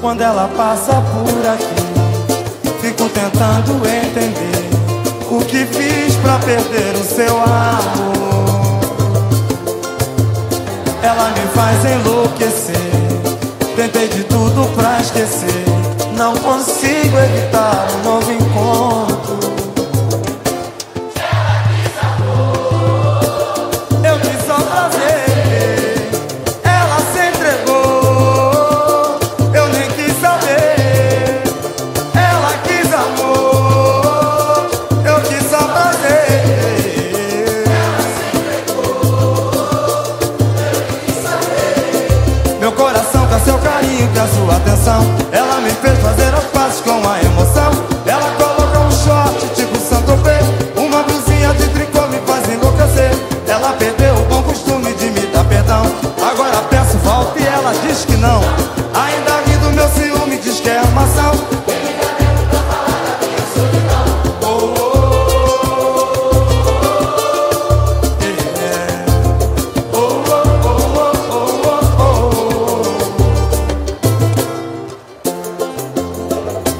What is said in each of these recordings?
Quando ela passa por aqui, fico tentando entender o que fiz pra perder o seu amor. Ela me faz enlouquecer. Tentei de tudo pra esquecer. Não consigo evitar um novo encontro. Carinho, quer sua atenção. Ela me fez fazer as pazes com a emoção. Ela colocou um short tipo Santo Pé. Uma blusinha de tricô me faz enlouquecer. Ela perdeu o bom costume de me dar perdão. Agora peço volta e ela diz que não.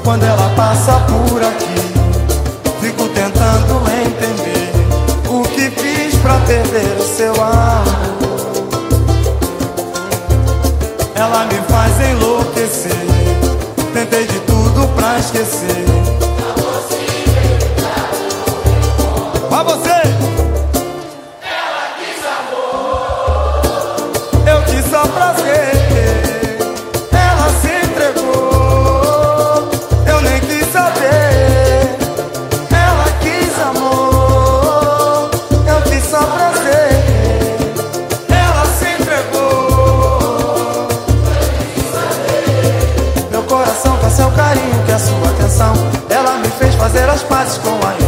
Quando ela passa por aqui, fico tentando entender o que fiz pra perder o seu amor. Ela me faz enlouquecer. Tentei de tudo pra esquecer. Só prazer. Ela se entregou. Meu coração quer seu carinho, quer sua atenção. Ela me fez fazer as pazes com a